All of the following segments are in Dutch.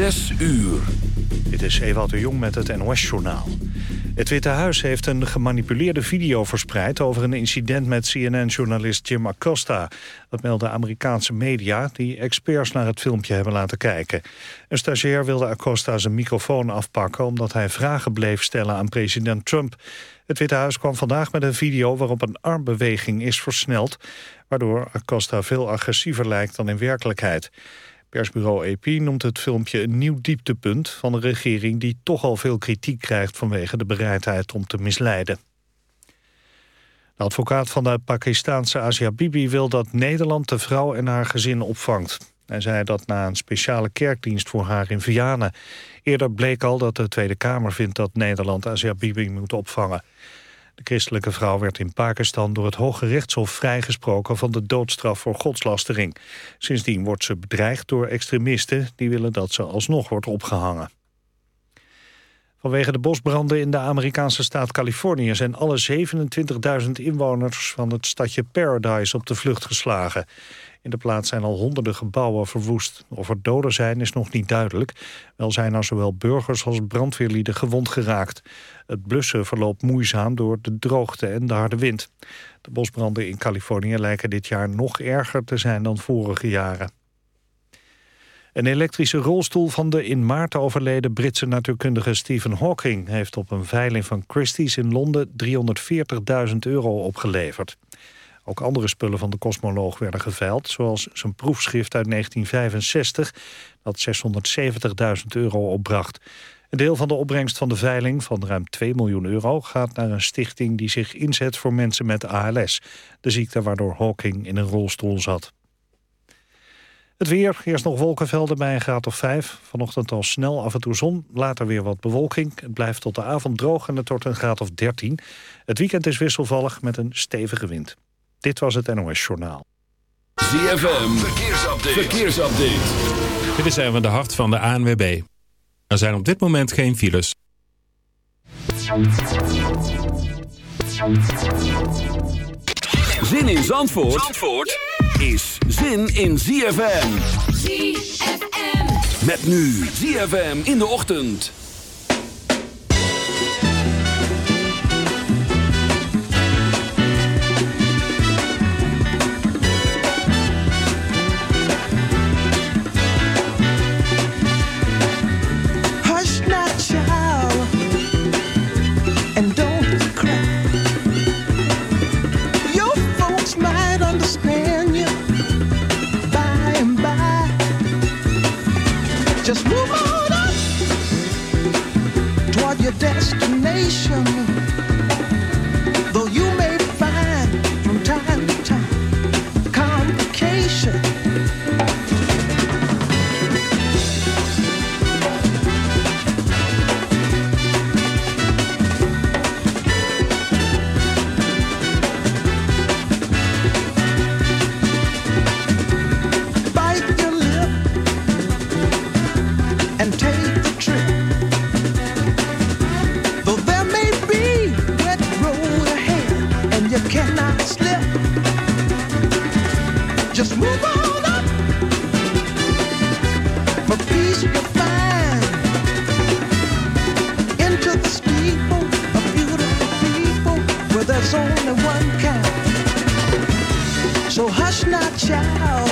Zes uur. Dit is Ewout de Jong met het NOS-journaal. Het Witte Huis heeft een gemanipuleerde video verspreid... over een incident met CNN-journalist Jim Acosta. Dat melden Amerikaanse media die experts naar het filmpje hebben laten kijken. Een stagiair wilde Acosta zijn microfoon afpakken... omdat hij vragen bleef stellen aan president Trump. Het Witte Huis kwam vandaag met een video waarop een armbeweging is versneld... waardoor Acosta veel agressiever lijkt dan in werkelijkheid. Persbureau AP noemt het filmpje een nieuw dieptepunt van een regering die toch al veel kritiek krijgt vanwege de bereidheid om te misleiden. De advocaat van de Pakistaanse Asia Bibi wil dat Nederland de vrouw en haar gezin opvangt. Hij zei dat na een speciale kerkdienst voor haar in Vianen. Eerder bleek al dat de Tweede Kamer vindt dat Nederland Asia Bibi moet opvangen. De christelijke vrouw werd in Pakistan door het Hoge Rechtshof vrijgesproken van de doodstraf voor godslastering. Sindsdien wordt ze bedreigd door extremisten die willen dat ze alsnog wordt opgehangen. Vanwege de bosbranden in de Amerikaanse staat Californië... zijn alle 27.000 inwoners van het stadje Paradise op de vlucht geslagen. In de plaats zijn al honderden gebouwen verwoest. Of er doden zijn is nog niet duidelijk. Wel zijn er zowel burgers als brandweerlieden gewond geraakt. Het blussen verloopt moeizaam door de droogte en de harde wind. De bosbranden in Californië lijken dit jaar nog erger te zijn dan vorige jaren. Een elektrische rolstoel van de in maart overleden Britse natuurkundige Stephen Hawking... heeft op een veiling van Christie's in Londen 340.000 euro opgeleverd. Ook andere spullen van de kosmoloog werden geveild... zoals zijn proefschrift uit 1965 dat 670.000 euro opbracht. Een deel van de opbrengst van de veiling van ruim 2 miljoen euro... gaat naar een stichting die zich inzet voor mensen met ALS. De ziekte waardoor Hawking in een rolstoel zat. Het weer, eerst nog wolkenvelden bij een graad of 5. Vanochtend al snel af en toe zon, later weer wat bewolking. Het blijft tot de avond droog en het wordt een graad of 13. Het weekend is wisselvallig met een stevige wind. Dit was het NOS Journaal. ZFM, verkeersupdate. verkeersupdate. Dit is even de hart van de ANWB. Er zijn op dit moment geen files. Zin in Zandvoort, Zandvoort is zin in ZFM. ZFM. Met nu ZFM in de ochtend. your destination. child.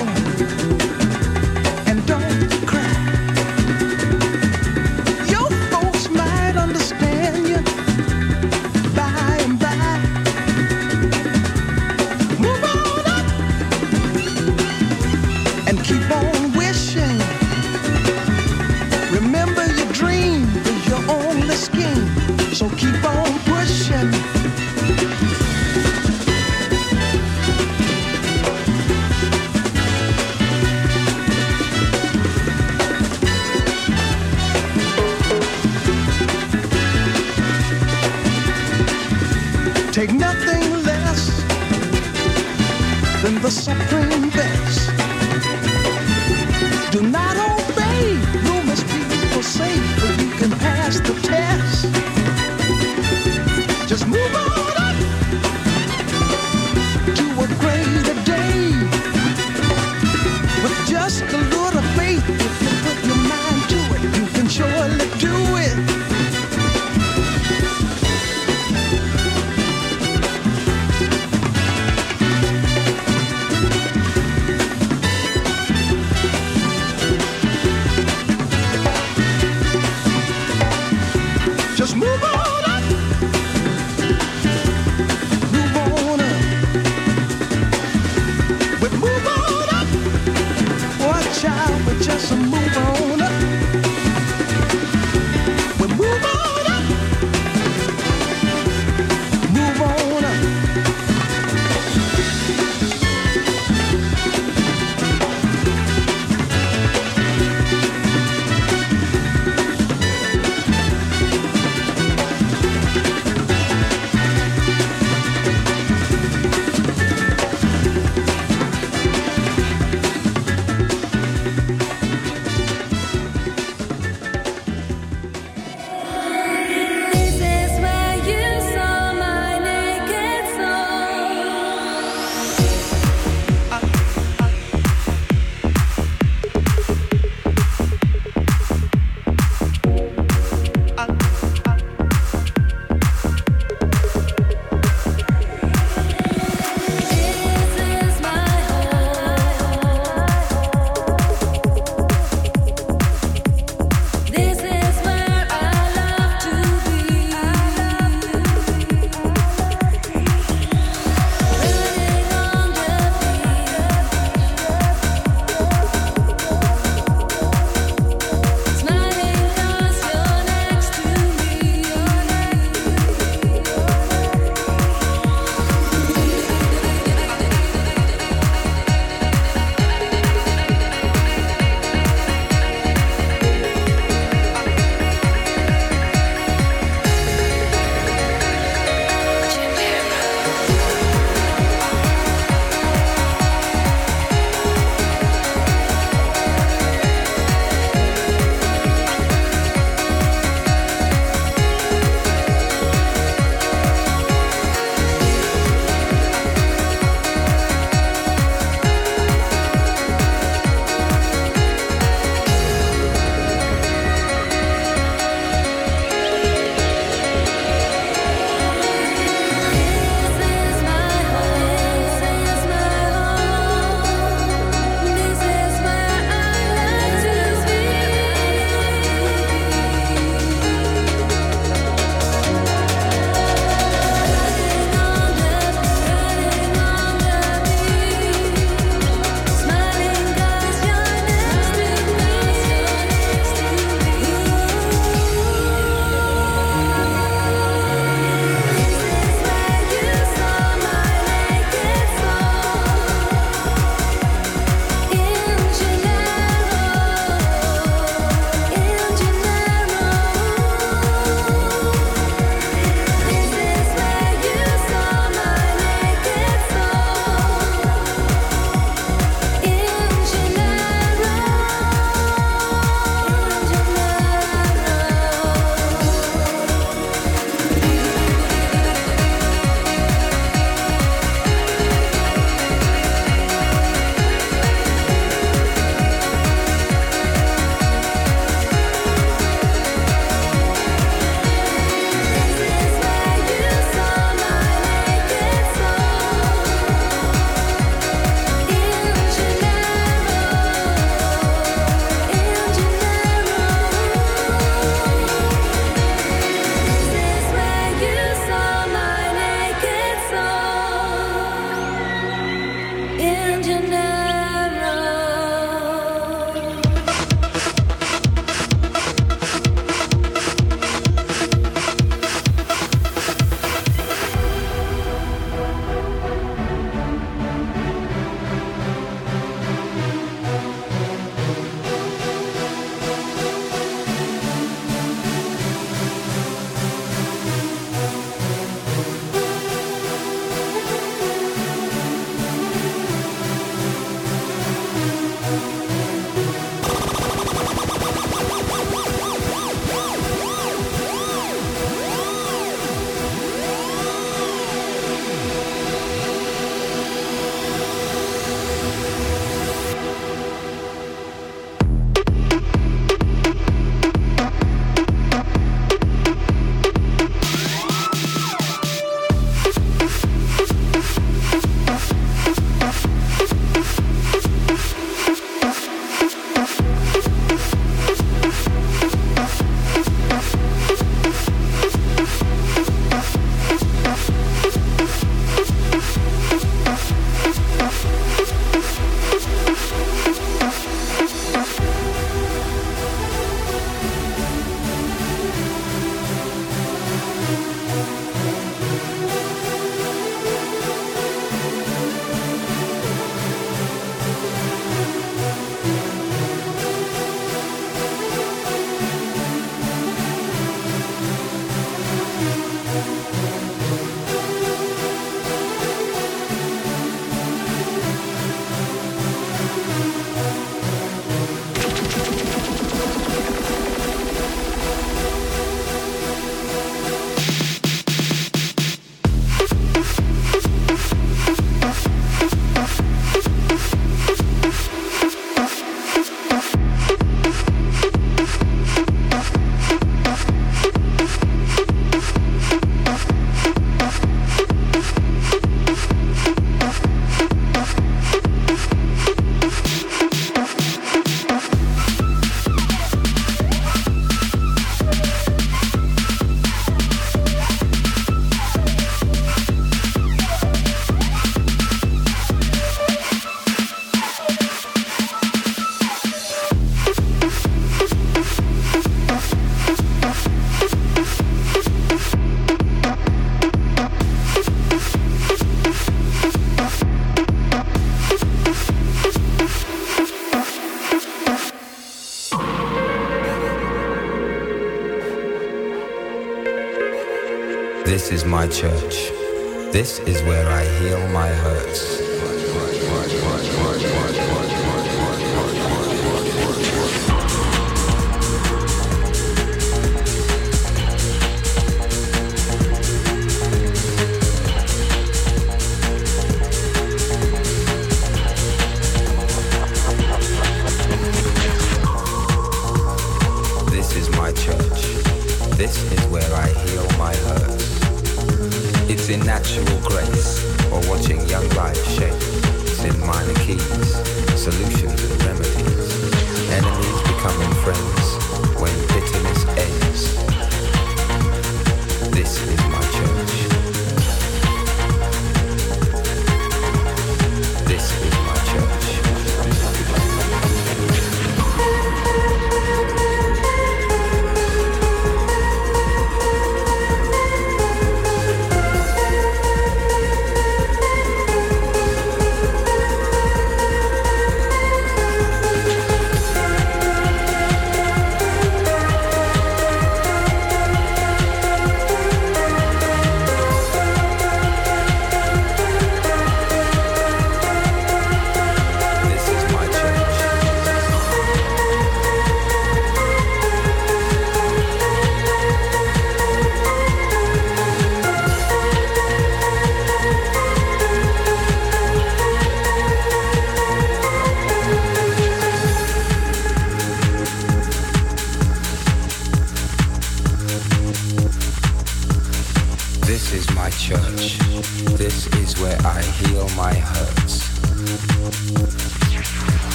This is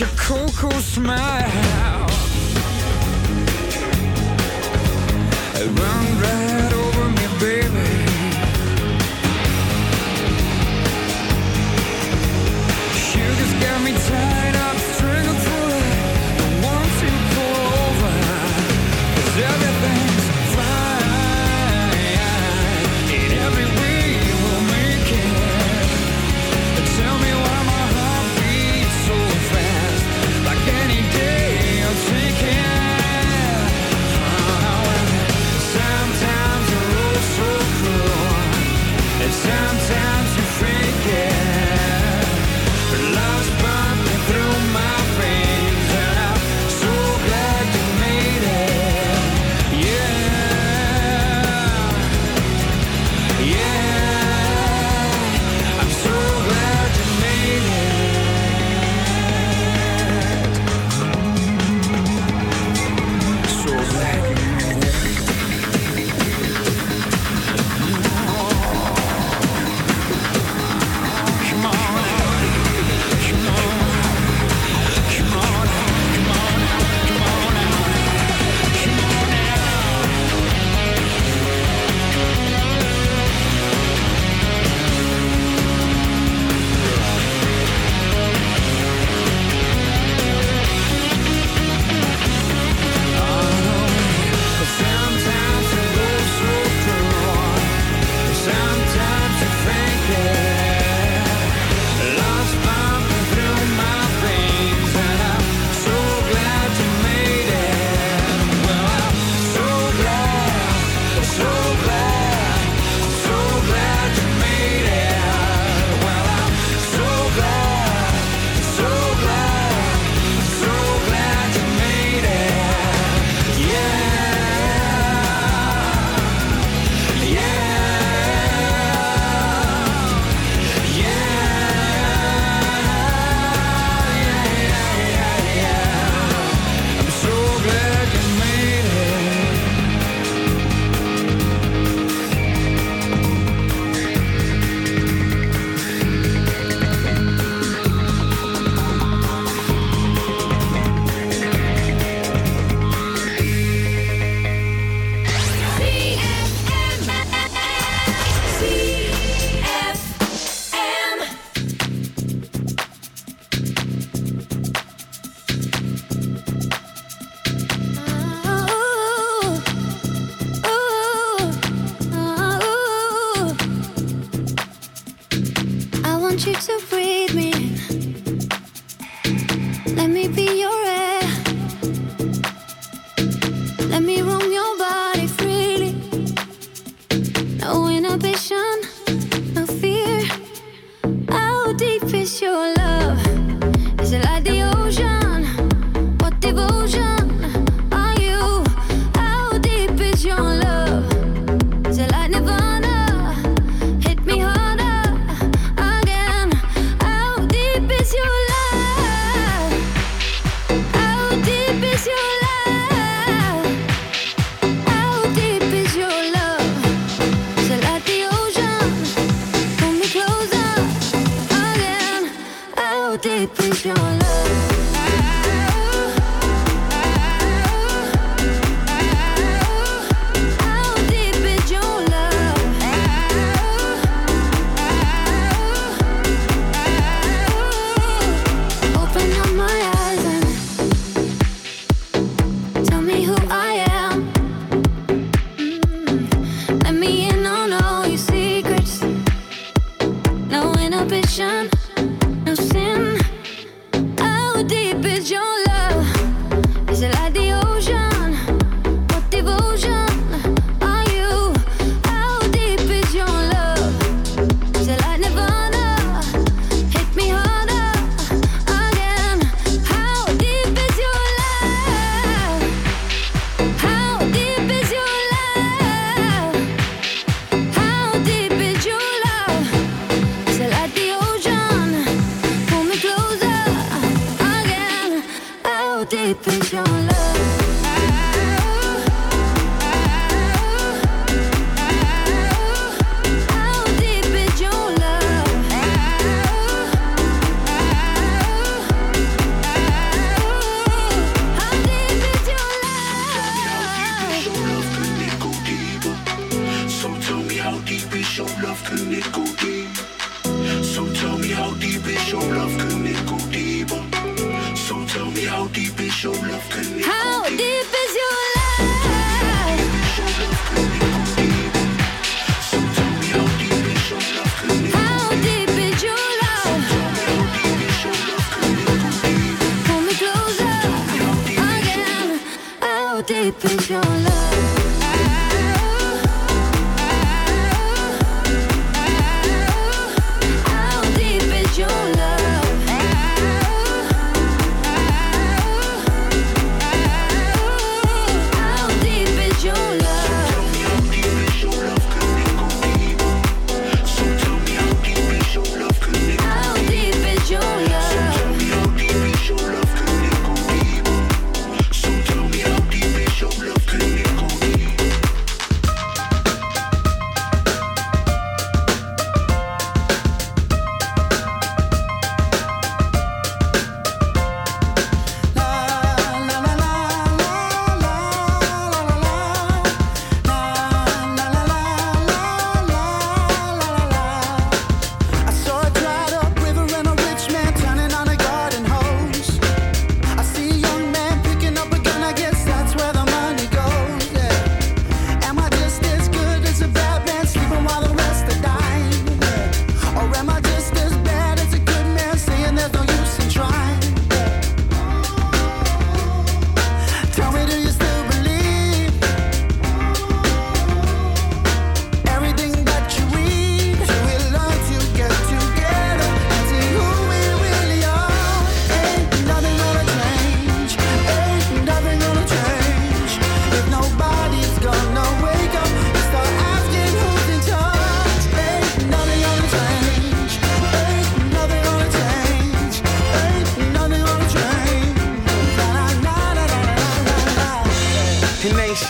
your cool, cool smile.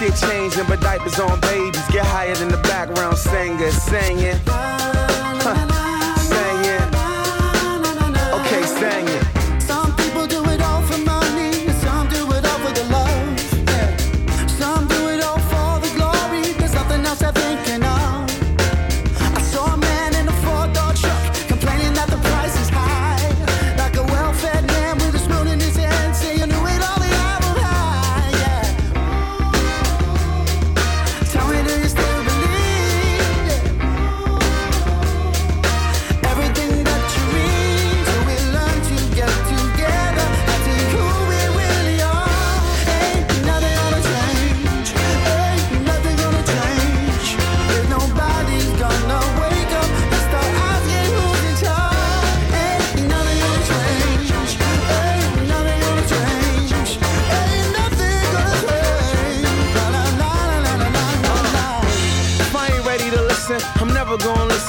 Get changed and diapers on babies. Get higher than the background singer singing. Huh. Singing. Okay, singing.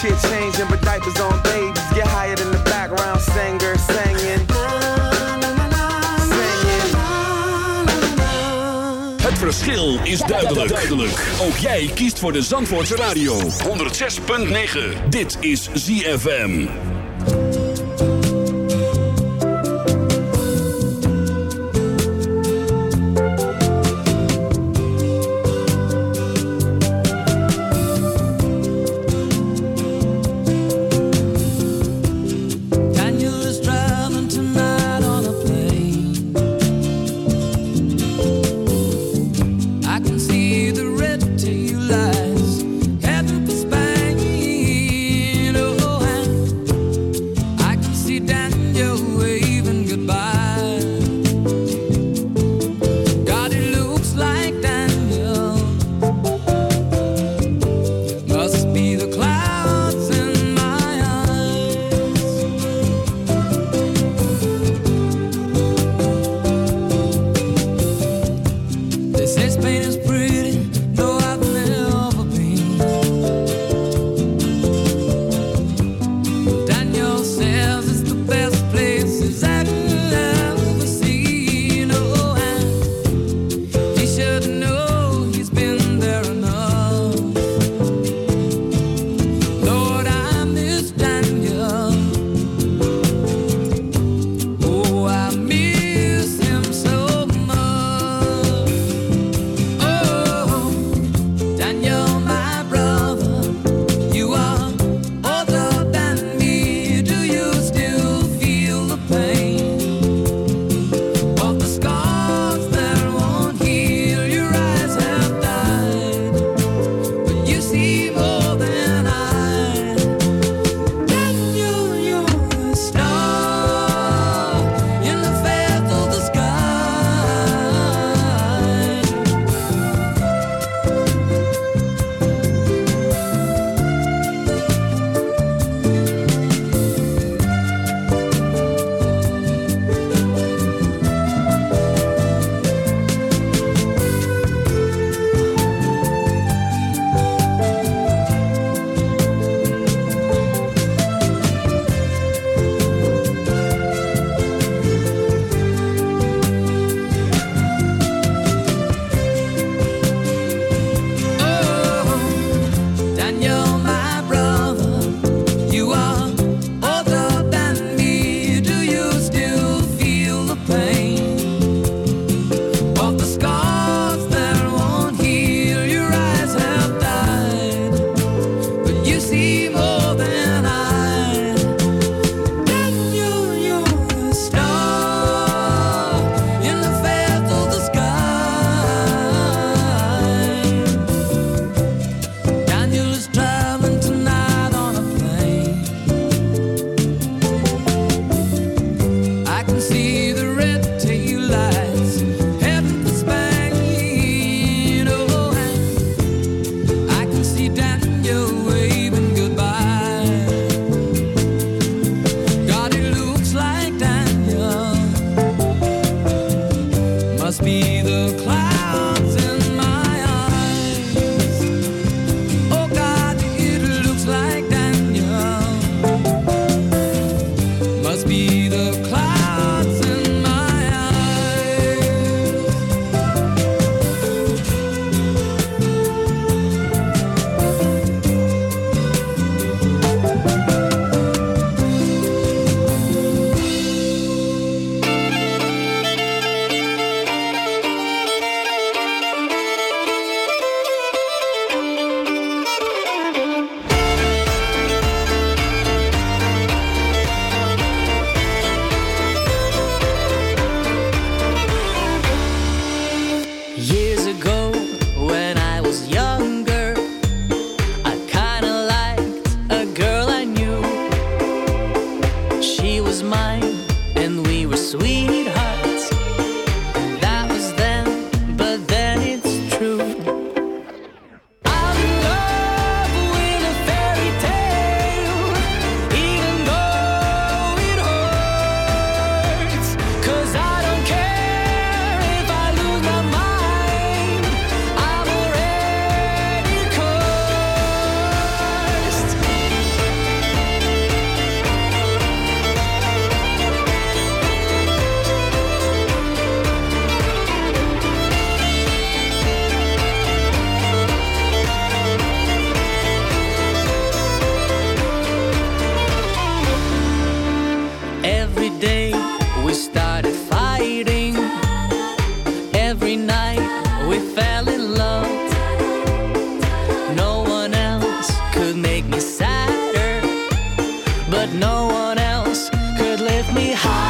Shit changing, but diapers on babies. Get higher than the background singer singing. Het verschil is duidelijk. duidelijk. Ook jij kiest voor de Zandvoortse Radio. 106.9. Dit is ZFM. Me high